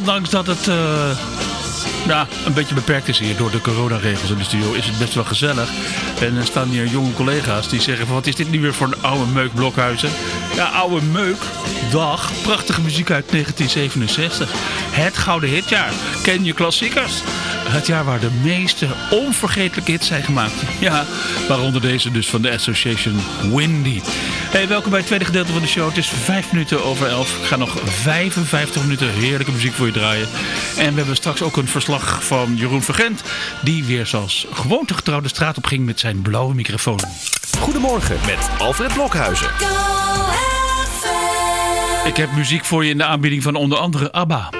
ondanks dat het uh, nou, een beetje beperkt is hier door de coronaregels in de studio, is het best wel gezellig. En er staan hier jonge collega's die zeggen van wat is dit nu weer voor een oude meuk Blokhuizen? Ja, oude meuk, dag, prachtige muziek uit 1967. Het gouden hitjaar, ken je klassiekers? Het jaar waar de meeste onvergetelijke hits zijn gemaakt. Ja, waaronder deze dus van de Association Windy. Hey, welkom bij het tweede gedeelte van de show. Het is vijf minuten over elf. Ik ga nog 55 minuten heerlijke muziek voor je draaien. En we hebben straks ook een verslag van Jeroen Vergent... die weer zoals gewoonte getrouwde straat op ging met zijn blauwe microfoon. Goedemorgen met Alfred Blokhuizen. Ik heb muziek voor je in de aanbieding van onder andere ABBA.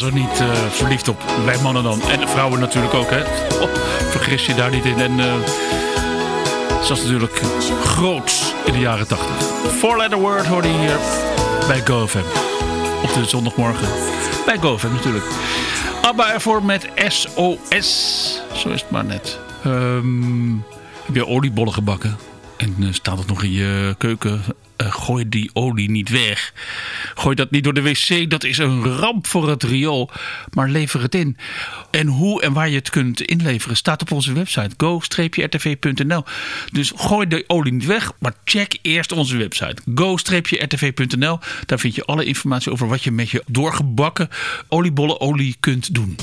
Was er niet uh, verliefd op? Wij mannen dan. En vrouwen natuurlijk ook, hè? Oh, vergis je daar niet in. En uh, ze was natuurlijk groot in de jaren 80. Four Letter Word hoorde je hier bij GoFam. Op de zondagmorgen. Bij GoFam natuurlijk. Abba ervoor met SOS. Zo is het maar net. Um, heb je oliebollen gebakken? En uh, staat het nog in je keuken? gooi die olie niet weg. Gooi dat niet door de wc, dat is een ramp voor het riool. Maar lever het in. En hoe en waar je het kunt inleveren staat op onze website go-rtv.nl. Dus gooi de olie niet weg, maar check eerst onze website go-rtv.nl. Daar vind je alle informatie over wat je met je doorgebakken oliebollen olie kunt doen.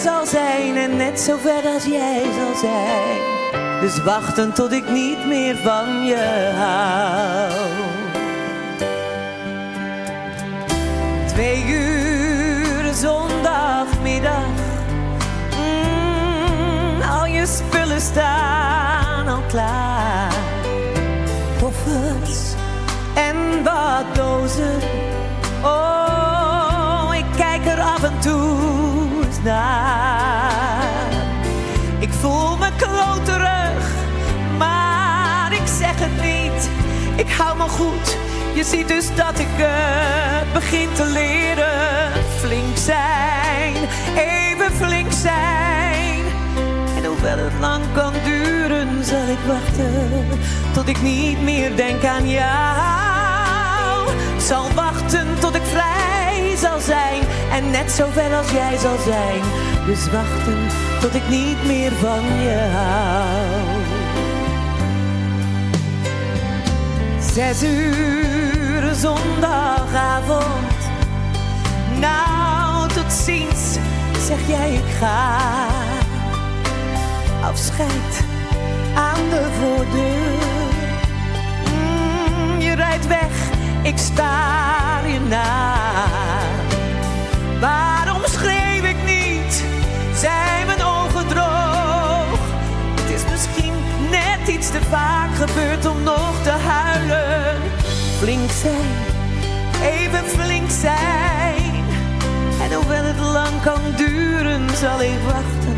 Zal zijn en net zo ver als jij zal zijn. Dus wachten tot ik niet meer van je hou. Twee uur zondagmiddag. Mm, al je spullen staan al klaar. Koffers en wat dozen. Oh, ik kijk er af en toe Ik voel me kloterig, maar ik zeg het niet. Ik hou me goed, je ziet dus dat ik het begin te leren. Flink zijn, even flink zijn. En hoewel het lang kan duren, zal ik wachten tot ik niet meer denk aan jou. Ik zal wachten zijn en net zo ver als jij zal zijn. Dus wachten tot ik niet meer van je hou. Zes uur zondagavond. Nou, tot ziens, zeg jij ik ga. Afscheid aan de voordeur. Mm, je rijdt weg, ik sta je na. Waarom schreef ik niet? Zijn mijn ogen droog? Het is misschien net iets te vaak gebeurd om nog te huilen. Flink zijn, even flink zijn. En hoewel het lang kan duren, zal ik wachten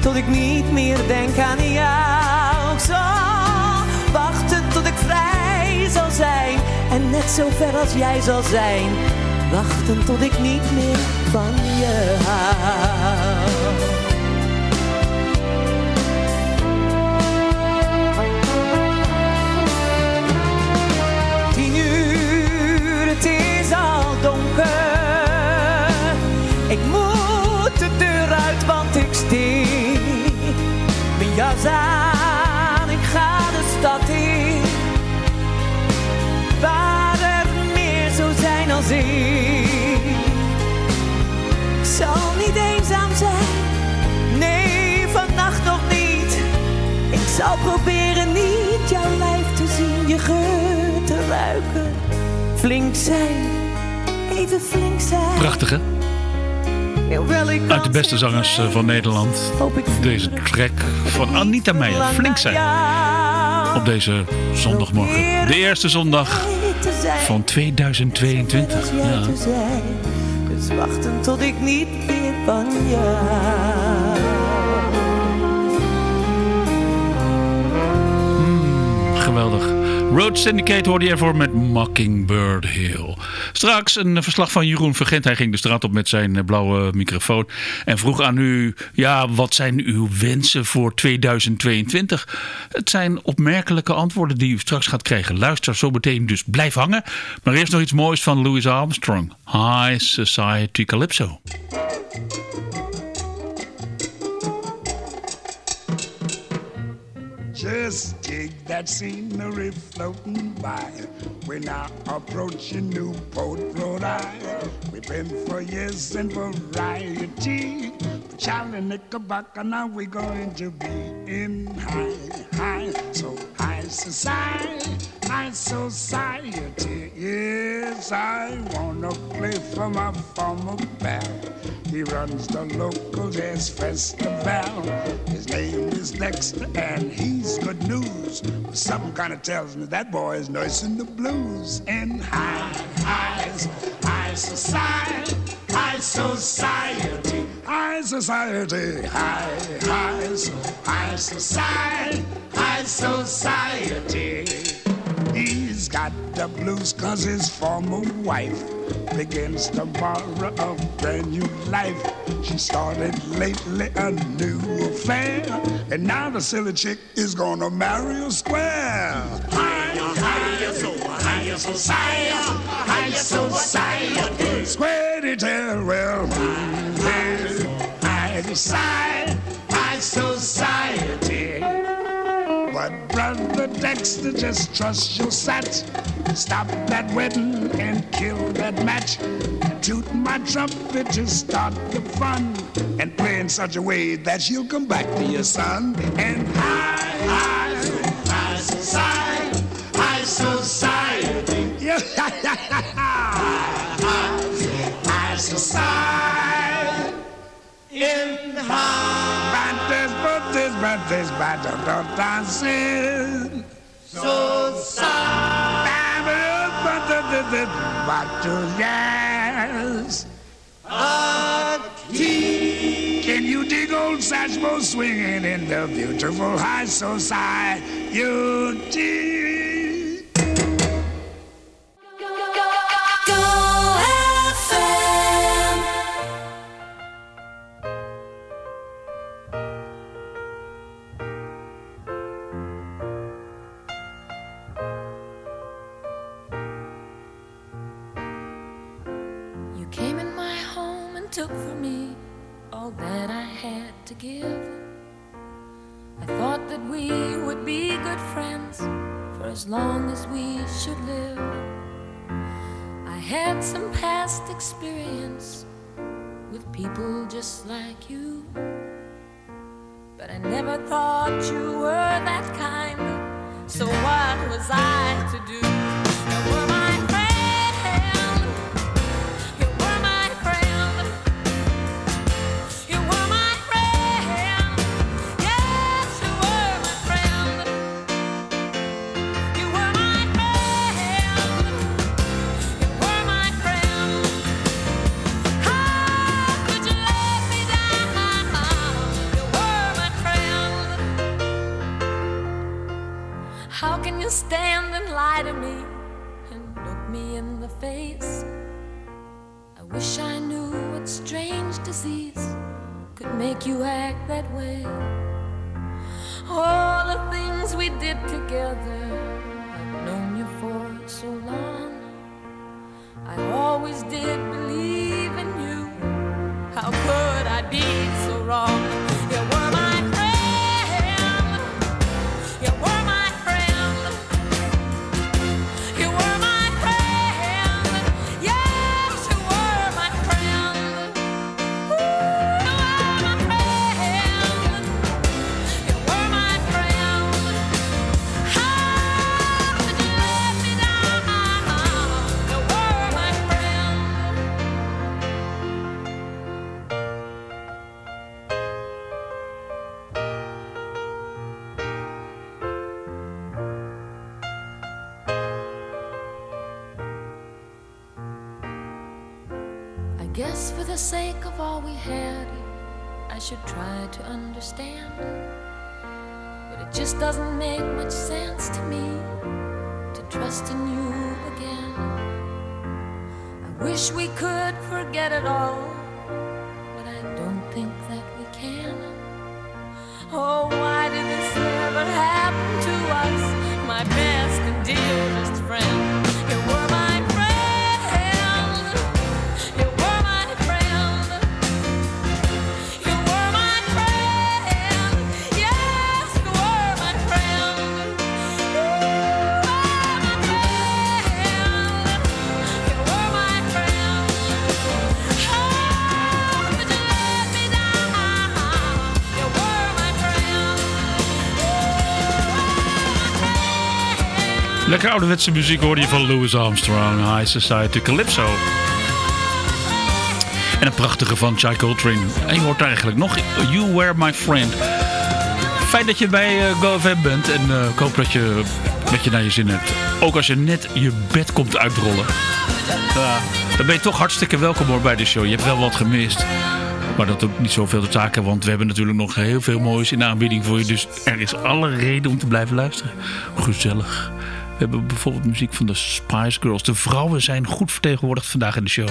tot ik niet meer denk aan jou. Zal wachten tot ik vrij zal zijn en net zo ver als jij zal zijn. Wachten tot ik niet meer van je hou. Tien uur, zal proberen niet jouw lijf te zien, je geur te ruiken. Flink zijn, even flink zijn. Prachtig, hè? Uit de beste zangers van Nederland. Hoop ik Deze track van Anita Meijer. Flink zijn. Op deze zondagmorgen. De eerste zondag van 2022. Ja. Dus wachten tot ik niet meer van je Road Syndicate hoorde je ervoor met Mockingbird Hill. Straks een verslag van Jeroen Vergent. Hij ging de straat op met zijn eh, blauwe microfoon. En vroeg aan u, ja, wat zijn uw wensen voor 2022? Het zijn opmerkelijke antwoorden die u straks gaat krijgen. Luister zo meteen, dus blijf hangen. Maar eerst nog iets moois van Louis Armstrong. High Society Calypso. Just dig that scenery floating by. We're now approaching Newport, Rhode Island. We've been for years in variety. Charlie Knickerbocker, now we're going to be in high, high, so society, high society. Yes, I wanna play for my former pal. He runs the local jazz festival. His name is Dexter, and he's good news. But Something kind of tells me that boy is nursing the blues. In high, high, high society, high society, high high society, high, high, high society, high society. He's got the blues cause his former wife begins to borrow a brand new life. She started lately a new affair, and now the silly chick is gonna marry a square. So higher society, higher society. Square tell well, high society, high society. But brother Dexter, just trust your sat. Stop that wedding and kill that match. Toot my trumpet to start the fun. And play in such a way that you'll come back to your son. And high, high, high society, high society. As you sigh in Bates, bates, bates, bates, don't dancing. So sad. But to yes. Can you dig old Satchmo swinging in the beautiful high society? Ouderwetse muziek hoorde je van Louis Armstrong, High Society Calypso. En een prachtige van Chai Coltrane. En je hoort eigenlijk nog You Were My Friend. Fijn dat je bij eh, GoFM bent en eh, ik hoop dat je, dat je naar je zin hebt. Ook als je net je bed komt uitrollen. Dan ben je toch hartstikke welkom hoor bij de show. Je hebt wel wat gemist. Maar dat ook niet zoveel te zaken, want we hebben natuurlijk nog heel veel moois in de aanbieding voor je. Dus er is alle reden om te blijven luisteren. Gezellig. We hebben bijvoorbeeld muziek van de Spice Girls. De vrouwen zijn goed vertegenwoordigd vandaag in de show.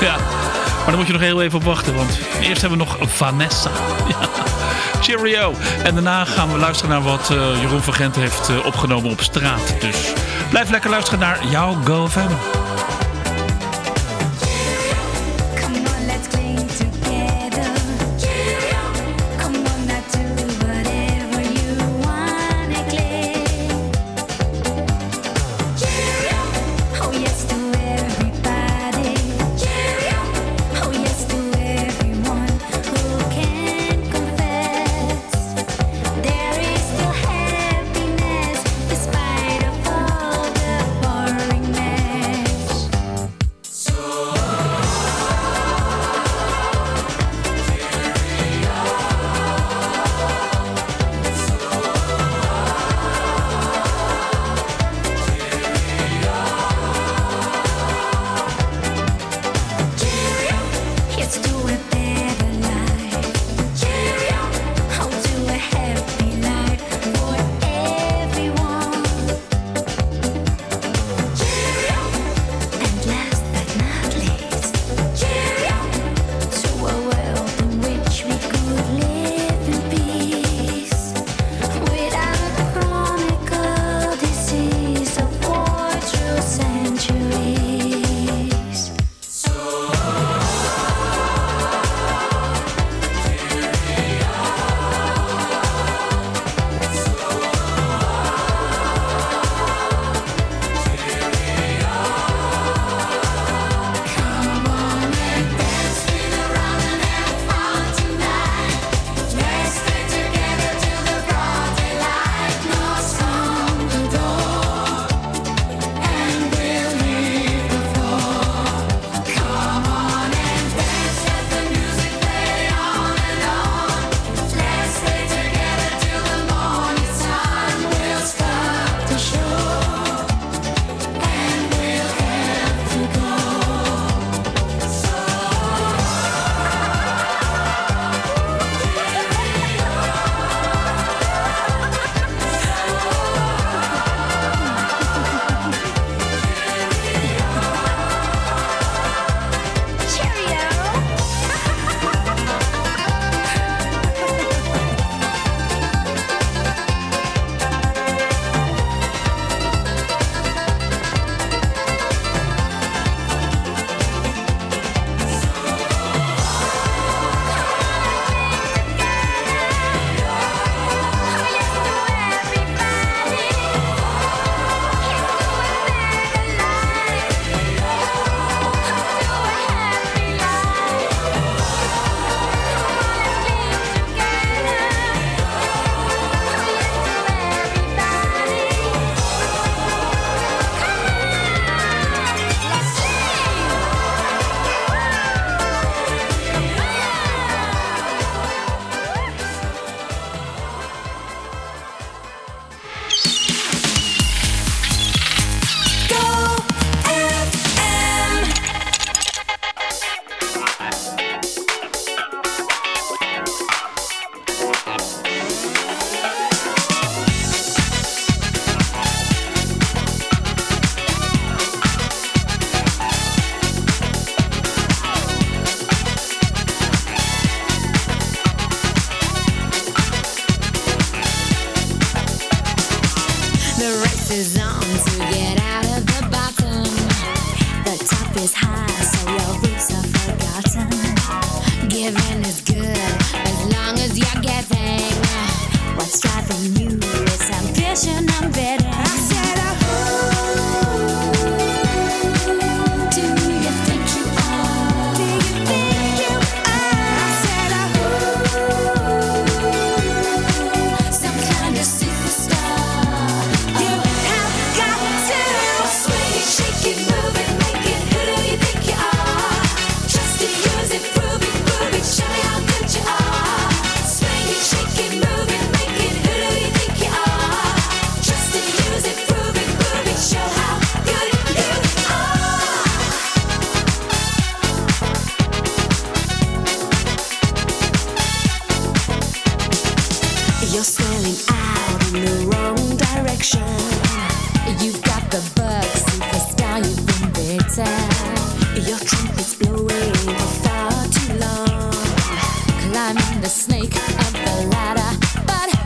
Ja, maar daar moet je nog heel even op wachten, want eerst hebben we nog Vanessa. Ja. Cheerio. En daarna gaan we luisteren naar wat uh, Jeroen van Gent heeft uh, opgenomen op straat. Dus blijf lekker luisteren naar jouw. Just the snake of the ladder, but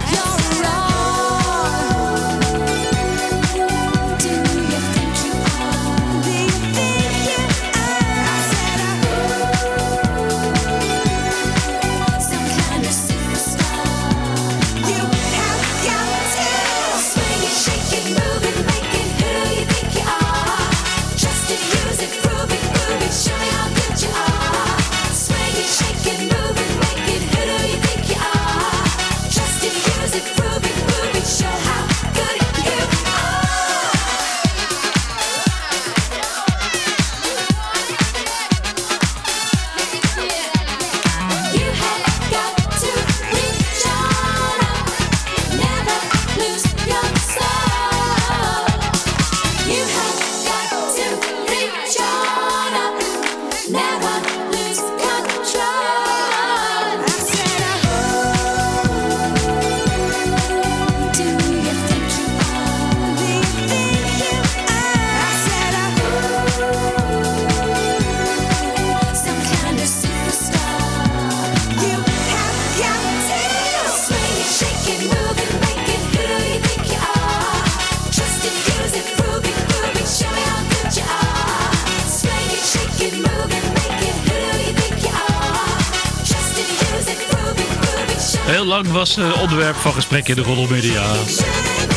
was eh, onderwerp van gesprek in de roddelmedia.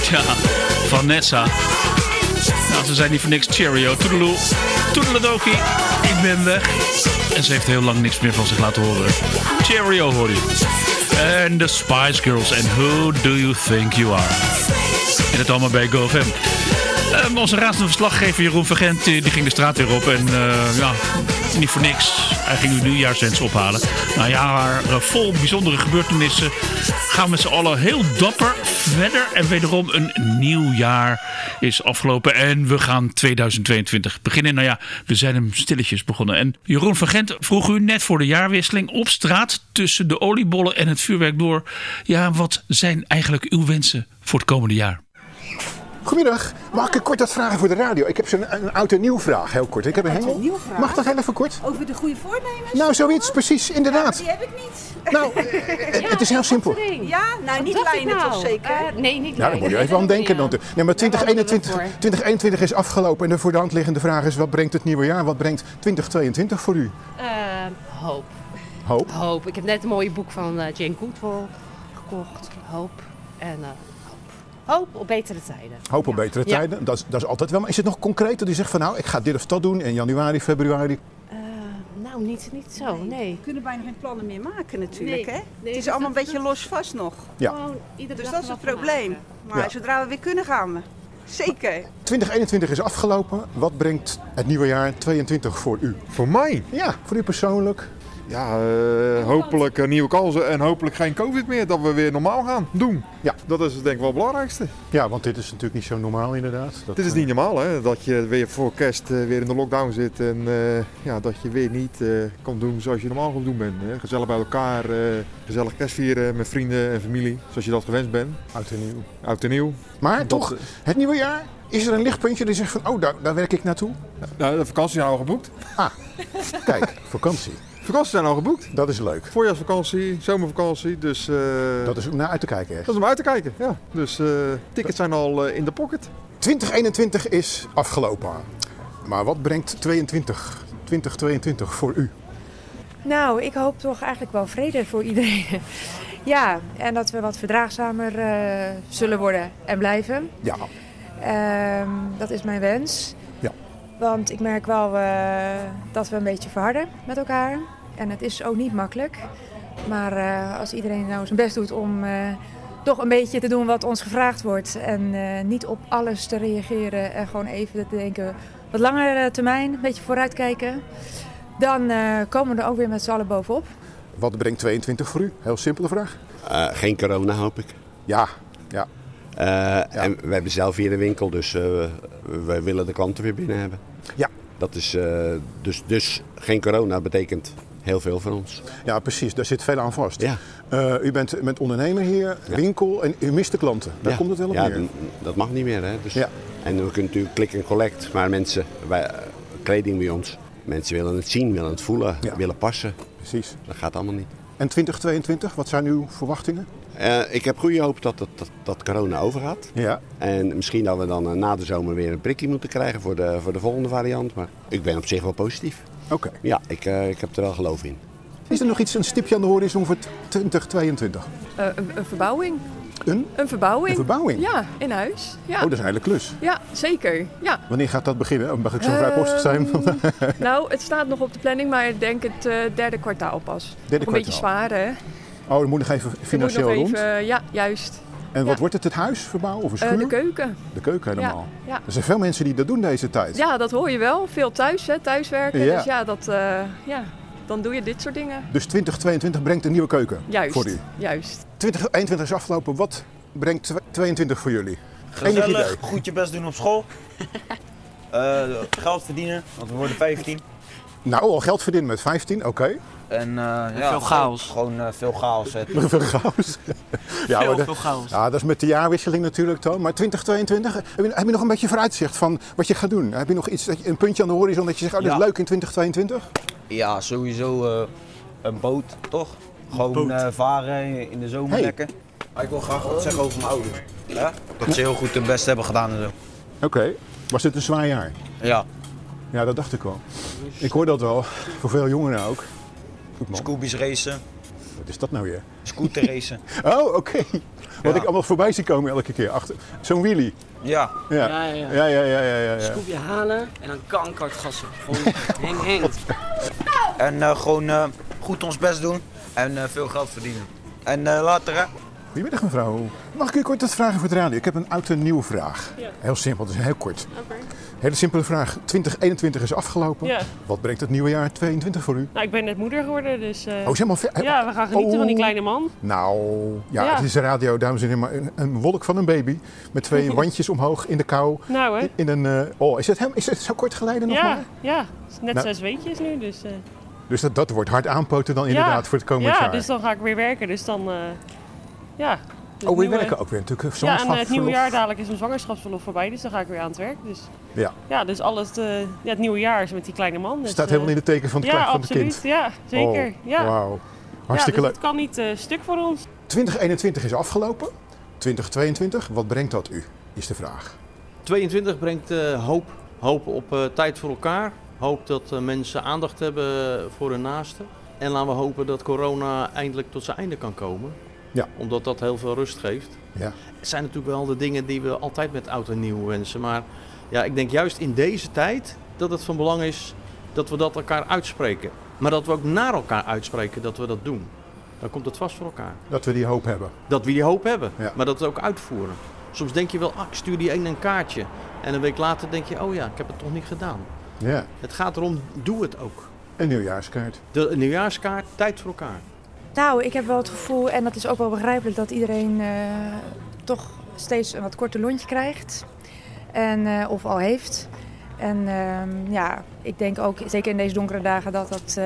Tja, Vanessa. Nou, ze zijn niet voor niks Cheerio. Toedeloe. Toedeledokie. Ik ben weg. En ze heeft heel lang niks meer van zich laten horen. Cheerio hoor je. En de Spice Girls. En Who Do You Think You Are? En het allemaal bij GoFM. Ehm, onze razende verslaggever Jeroen Vergent die, die ging de straat weer op. En eh, ja, niet voor niks. Hij ging nu nieuwjaarswens ophalen. Nou ja, eh, vol bijzondere gebeurtenissen gaan we met z'n allen heel dapper verder. En wederom een nieuw jaar is afgelopen. En we gaan 2022 beginnen. Nou ja, we zijn hem stilletjes begonnen. En Jeroen Vergent vroeg u net voor de jaarwisseling op straat tussen de oliebollen en het vuurwerk door. Ja, wat zijn eigenlijk uw wensen voor het komende jaar? Goedemiddag. Mag ik kort wat vragen voor de radio? Ik heb zo'n een oud en nieuw vraag, heel kort. Ik heb een Oud en heel... nieuw vraag? Mag dat heel even kort? Over de goede voornemens? Nou, zoiets, precies, inderdaad. Die heb ik niet. Nou, eh, het is heel simpel. Ja, nou niet lijnen nou? toch zeker? Eh, nee, niet Ja, daar moet je even aan denken. Dan. Nee, maar 2021, Daar hadden we het 2021 is afgelopen en de voor de hand liggende vraag is... wat brengt het nieuwe jaar? Wat brengt 2022 voor u? Eh, hoop. Hoop. Hoop. Ik heb net een mooie boek van eh, Jane Goodall gekocht. Hoop. En eh, hoop. Op betere tijden. Hoop op betere Ja. tijden. Dat is, dat is altijd wel. Maar is het nog concreet dat u zegt van nou, ik ga dit of dat doen in januari, februari? Eh, nou, niet, niet zo. Nee. We kunnen bijna geen plannen meer maken natuurlijk, Nee. hè? Nee, het is dus allemaal een beetje los vast nog. Ja. Gewoon Dus dat is het probleem. maken. Maar Ja. zodra we weer kunnen gaan we. Zeker. 2021 is afgelopen. Wat brengt het nieuwe jaar 22 voor u? Voor mij? Ja, voor u persoonlijk. Ja, eh, hopelijk eh, nieuwe kansen en hopelijk geen covid meer. Dat we weer normaal gaan doen. Ja. Dat is denk ik wel het belangrijkste. Ja, want dit is natuurlijk niet zo normaal inderdaad. Dat, Dit is eh, niet normaal hè, dat je weer voor kerst weer in de lockdown zit. En ja, dat je weer niet kan doen zoals je normaal gewoon doen bent. Hè. Gezellig bij elkaar, gezellig kerst vieren met vrienden en familie. Zoals je dat gewend bent. Oud en nieuw. Oud en nieuw. Maar Dat, toch, het nieuwe jaar, is er een lichtpuntje die zegt van, oh, daar, daar werk ik naartoe? Nou, de vakanties zijn al geboekt. Kijk, vakantie. Vakanties zijn al geboekt. Dat is leuk. Voorjaarsvakantie, zomervakantie. Dus eh, Dat is om naar uit te kijken. echt. dat is om uit te kijken. Ja. Dus eh, tickets zijn al eh, in de pocket. 2021 is afgelopen. Maar wat brengt 22, 2022 voor u? Nou, ik hoop toch eigenlijk wel vrede voor iedereen. ja, en dat we wat verdraagzamer eh, zullen worden en blijven. Ja, Ehm, dat is mijn wens. Want ik merk wel eh, dat we een beetje verharden met elkaar. En het is ook niet makkelijk. Maar eh, als iedereen nou zijn best doet om eh, toch een beetje te doen wat ons gevraagd wordt. En eh, niet op alles te reageren en gewoon even te denken wat langere termijn, een beetje vooruitkijken. Dan eh, komen we er ook weer met z'n allen bovenop. wat brengt 22 voor u? Heel simpele vraag. Eh, geen corona hoop ik. Ja, ja. Eh, En we hebben zelf hier een winkel, dus eh, we willen de klanten weer binnen hebben. Ja. Dat is, eh, dus, dus geen corona betekent heel veel voor ons. Ja, precies. Daar zit veel aan vast. Ja. U bent met ondernemer hier, winkel en u mist de klanten. Daar Ja. komt het wel op ja, neer. Dat mag niet meer. Hè? Dus, Ja. En we kunnen natuurlijk click en collect, maar mensen, wij, kleding bij ons, mensen willen het zien, willen het voelen, willen passen. Precies. Dat gaat allemaal niet. En 2022, wat zijn uw verwachtingen? Eh, ik heb goede hoop dat, dat, dat, dat corona overgaat. Ja. En misschien dat we dan eh, na de zomer weer een prikje moeten krijgen voor de, voor de volgende variant. Maar ik ben op zich wel positief. Oké. Ja, ik, eh, ik heb er wel geloof in. Is er nog iets, een stipje aan de horizon voor 2022? Eh, een, een verbouwing. Een? Een verbouwing. Een verbouwing? Ja, in huis. Ja. Oh, dat is een hele klus. Ja, zeker. Ja. Wanneer gaat dat beginnen? Oh, Mag ik zo vrijpostig zijn? Ehm, nou, het staat nog op de planning, maar ik denk het eh, derde kwartaal pas. Derde Nog een beetje kwartaal. zwaar, hè? Oh, dan moet nog even moet financieel nog rond. even, ja, juist. En wat wordt het? Het huis verbouwen of een Eh, schuur? de keuken. De keuken helemaal. Ja, ja. Er zijn veel mensen die dat doen deze tijd. Ja, dat hoor je wel. Veel thuis, hè, thuiswerken. Ja. Dus ja, dat, eh, ja, dan doe je dit soort dingen. Dus 2022 brengt een nieuwe keuken Juist, voor u. juist. 2021 is afgelopen. Wat brengt 2022 voor jullie? Gezellig, goed je best doen op school. Eh, geld verdienen, want we worden 15. Nou, al geld verdienen met 15, oké. En, eh, ja, veel chaos. Gewoon eh, veel chaos. hè. Veel chaos. ja, Veel, maar de- veel chaos. Ja, dat is met de jaarwisseling natuurlijk dan. Maar 2022, heb je, heb je nog een beetje vooruitzicht van wat je gaat doen? Heb je nog iets, dat je- een puntje aan de horizon dat je zegt, oh, dat is Ja. leuk in 2022? Ja, sowieso eh, een boot, toch? Gewoon boot. eh, varen in de zomer Hey. lekker. Maar ik wil graag wat zeggen over mijn ouders. Ja? Dat ze heel goed hun best hebben gedaan en zo. Oké. Was dit een zwaar jaar? Ja. Ja, dat dacht ik wel. Ik hoor dat wel. Voor veel jongeren ook. Goed. Scoobies racen, Wat is dat nou weer? scooter racen. Oh, oké. Wat Ja. ik allemaal voorbij zie komen elke keer. Achter. Zo'n wheelie. Ja. Ja. Ja, ja, ja. Ja, ja, ja, ja, ja, ja. Scoopje halen en dan kankert gassen. Gewoon heng, heng. En eh, gewoon eh, goed ons best doen en eh, veel geld verdienen. En eh, later hè. Goedemiddag mevrouw. Mag ik u kort wat vragen voor de radio? Ik heb een oud en nieuwe vraag. Heel simpel, dus heel kort. Hele simpele vraag. 2021 is afgelopen. Ja. Wat brengt het nieuwe jaar 22 voor u? Nou, ik ben net moeder geworden, dus... eh, Oh, is helemaal ver- Ja, we gaan genieten van die Oh. kleine man. Nou, ja, Ja. het is radio, dames en heren, maar een, een wolk van een baby. Met twee wandjes omhoog in de kou. Nou, hè? In een, eh, oh, is het, hem, is het zo kort geleden nog Ja, maar? ja. Net Nou. zes weekjes nu, dus... eh, Dus dat, dat wordt hard aanpoten dan ja. inderdaad voor het komend ja, jaar. dus dan ga ik weer werken, dus dan... ja. Oh, we nieuwe- werken ook weer natuurlijk. Ja, en eh, het nieuwe jaar dadelijk is mijn zwangerschapsverlof voorbij, dus dan ga ik weer aan het werk. Dus Ja. ja, dus alles, eh, ja, het nieuwe jaar is met die kleine man. Dus, Staat eh, helemaal in het teken van het, ja, klein- van het absoluut. kind. Ja, zeker. Oh, ja. Wauw. Hartstikke ja, leuk. dus het kan niet eh, stuk voor ons. 2021 is afgelopen. 2022, wat brengt dat u? Is de vraag. 22 brengt eh, hoop. Hoop op eh, tijd voor elkaar. Hoop dat eh, mensen aandacht hebben voor hun naasten. En laten we hopen dat corona eindelijk tot zijn einde kan komen. Ja. Omdat dat heel veel rust geeft. Ja. Het zijn natuurlijk wel de dingen die we altijd met oud en nieuw wensen. Maar ja, ik denk juist in deze tijd dat het van belang is dat we dat elkaar uitspreken. Maar dat we ook naar elkaar uitspreken dat we dat doen. Dan komt het vast voor elkaar. Dat we die hoop hebben. Dat we die hoop hebben, Ja. maar dat we ook uitvoeren. Soms denk je wel, ah, ik stuur die een een kaartje. En een week later denk je, oh ja, ik heb het toch niet gedaan. Ja. Het gaat erom, doe het ook. Een nieuwjaarskaart. De nieuwjaarskaart, tijd voor elkaar. Nou, ik heb wel het gevoel, en dat is ook wel begrijpelijk, dat iedereen eh, toch steeds een wat korter lontje krijgt. En, eh, of al heeft. En ehm, ja, ik denk ook, zeker in deze donkere dagen, dat dat eh,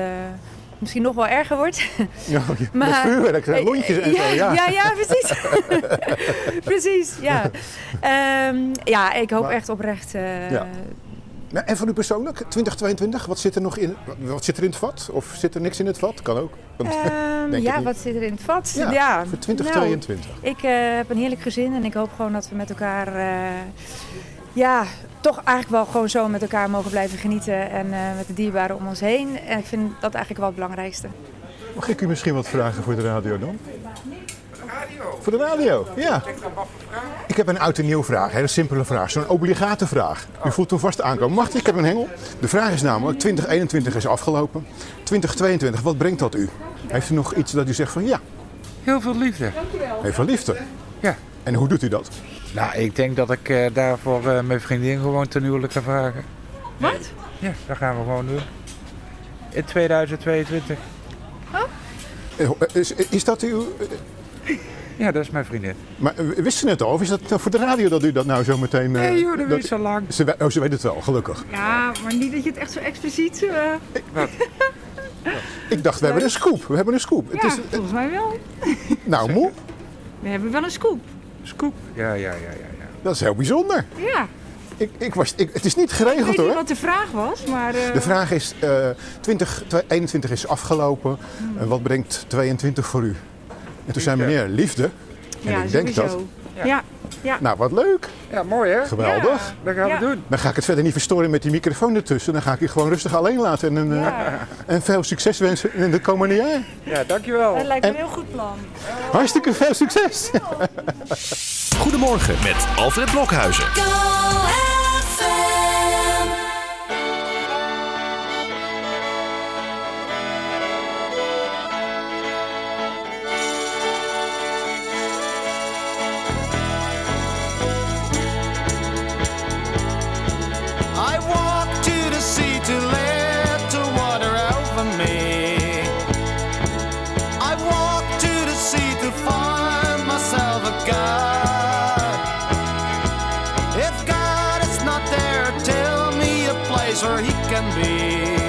misschien nog wel erger wordt. Ja, met vuurwerk, hè, lontjes en ja, zo. Ja, ja, ja, precies. precies, ja. Ehm, ja, ik hoop Maar- echt oprecht. Ja. Nou, en voor u persoonlijk, 2022, wat zit er nog in? Wat zit er in het vat? Of zit er niks in het vat? Kan ook. Want- Ehm, ja, wat zit er in het vat? Ja, voor 2022. Nou, ik eh, heb een heerlijk gezin en ik hoop gewoon dat we met elkaar, eh, ja, toch eigenlijk wel gewoon zo met elkaar mogen blijven genieten en eh, met de dierbaren om ons heen. En ik vind dat eigenlijk wel het belangrijkste. Mag ik u misschien wat vragen voor de radio dan? Voor de radio, ja. Ik heb een oud en nieuw vraag, een hele simpele vraag. Zo'n obligate vraag. U voelt hem vast aankomen. Mag ik heb een hengel. De vraag is namelijk, 2021 is afgelopen. 2022, wat brengt dat u? Heeft u nog iets dat u zegt van ja, Heel veel liefde. heeft wel liefde? Ja. En hoe doet u dat? Nou, ik denk dat ik eh, daarvoor eh, mijn vriendin gewoon ten huwelijk ga vragen. Wat? Ja, dat gaan we gewoon doen. In 2022. Eh, Is, is dat uw... Ja, dat is mijn vriendin. Maar eh, wist ze het al? Of is dat nou voor de radio dat u dat nou zo meteen... eh, Nee, joh, dat weet ze al lang. Ze, oh, ze weet het wel, gelukkig. Ja, maar niet dat je het echt zo expliciet... Wat? Ik dacht, we hebben een scoop. We hebben een scoop. Het Ja, is, volgens mij wel. nou, moe. We hebben wel een scoop. Scoop. Ja, ja, ja, ja. ja. Dat is heel bijzonder. Ja. Ik, ik was, ik, het is niet geregeld Ik weet niet hoor. wat de vraag was, maar... eh, De vraag is, eh 20, 21 is afgelopen. Hmm. En wat brengt 22 voor u? En toen zei meneer, liefde. En ja, ik denk sowieso. dat. Ja. ja. Nou, wat leuk. Ja, mooi hè? Geweldig. Dat gaan we Ja. doen. Dan ga ik het verder niet verstoren met die microfoon ertussen. Dan ga ik je gewoon rustig alleen laten. En, eh, en veel succes wensen in de komende jaar. Ja, dankjewel. Dat lijkt me En- een heel goed plan. Hartstikke veel succes. Goedemorgen met Alfred Blokhuizen. dancer he can be.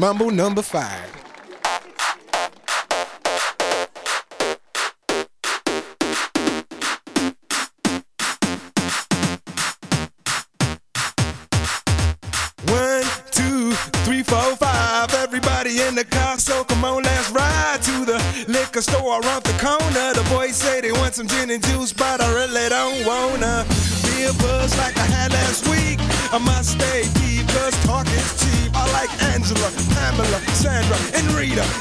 Mumble number five.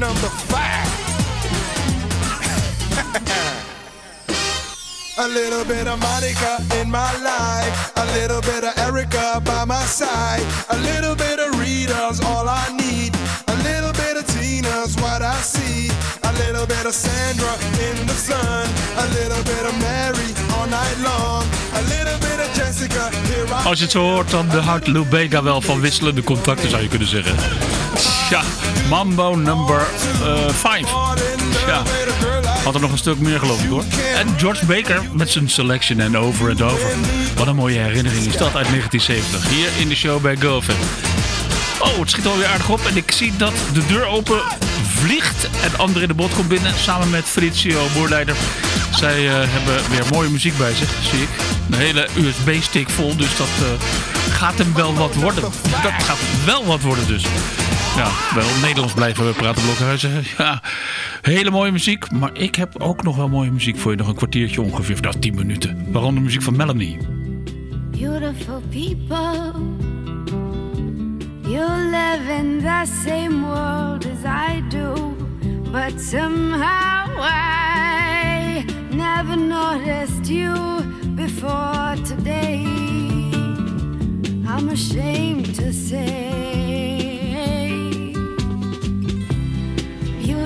Number five. A little bit of Monica in my life. A little bit of Erica by my side. A little bit of Rita's all I need. A little bit of Tina's what I see. A little bit of Sandra in the sun. A little bit of Mary all night long. A little bit of Jessica, Als je het zo hoort, dan houdt Lou Bega wel van wisselende contacten, zou je kunnen zeggen. Ja, Mambo number 5. ja, had er nog een stuk meer geloof ik hoor. En George Baker met zijn Selection en Over and Over. Wat een mooie herinnering is dat uit 1970. Hier in de show bij GoFam. Oh, het schiet alweer aardig op en ik zie dat de deur open vliegt en André de Bot komt binnen samen met Fritio, boerleider. Zij eh, hebben weer mooie muziek bij zich, zie ik. Een hele USB-stick vol, dus dat eh, gaat hem wel wat worden. Dat gaat wel wat worden dus. Ja, wel Nederlands blijven we praten, Blokhuizen. Ja, hele mooie muziek. Maar ik heb ook nog wel mooie muziek voor je. Nog een kwartiertje ongeveer, nou 10 minuten. Waaronder muziek van Melanie. Beautiful people, you live in the same world as I do, but somehow I never noticed you before today. I'm ashamed to say,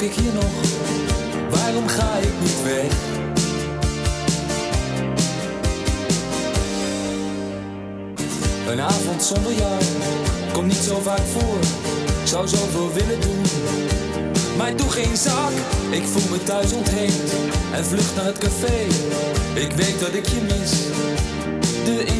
Ik hier nog? Waarom ga ik niet weg? Een avond zonder jou komt niet zo vaak voor. Ik zou zoveel willen doen, maar doe geen zak. Ik voel me thuis ontheemd en vlucht naar het café. Ik weet dat ik je mis, de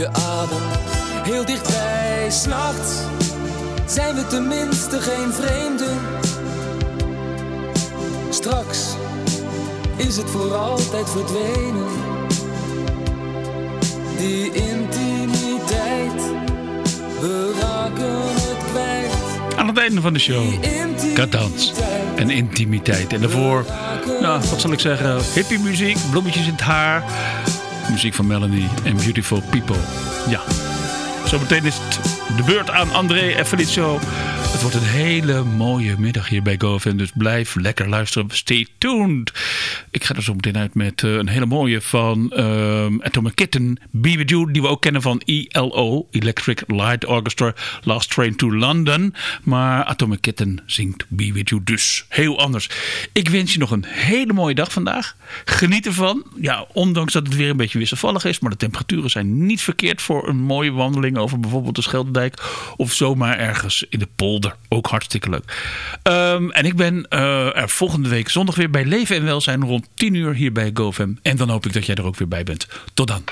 je adem, heel dichtbij. S'nachts zijn we tenminste geen vreemden. Straks is het voor altijd verdwenen. Die intimiteit, we raken het kwijt. Aan het einde van de show. Katans en intimiteit. En daarvoor, nou, wat zal ik zeggen? Hippie muziek, bloemetjes in het haar. Muziek van Melanie en Beautiful People. Ja, zometeen is het de beurt aan André en Felicio. Het wordt een hele mooie middag hier bij GoFM. Dus blijf lekker luisteren. Stay tuned. Ik ga er zo meteen uit met eh, een hele mooie van ehm Atomic Kitten. You, die we ook kennen van ELO. Electric Light Orchestra. Last Train to London. Maar Atomic Kitten zingt Be With You dus heel anders. Ik wens je nog een hele mooie dag vandaag. Geniet ervan. Ja, ondanks dat het weer een beetje wisselvallig is. Maar de temperaturen zijn niet verkeerd voor een mooie wandeling over bijvoorbeeld de Schelderdijk. Of zomaar ergens in de polder. Ook hartstikke leuk. Ehm, en ik ben eh, er volgende week zondag weer bij Leven en Welzijn rond 10 uur hier bij GoFam. En dan hoop ik dat jij er ook weer bij bent. Tot dan.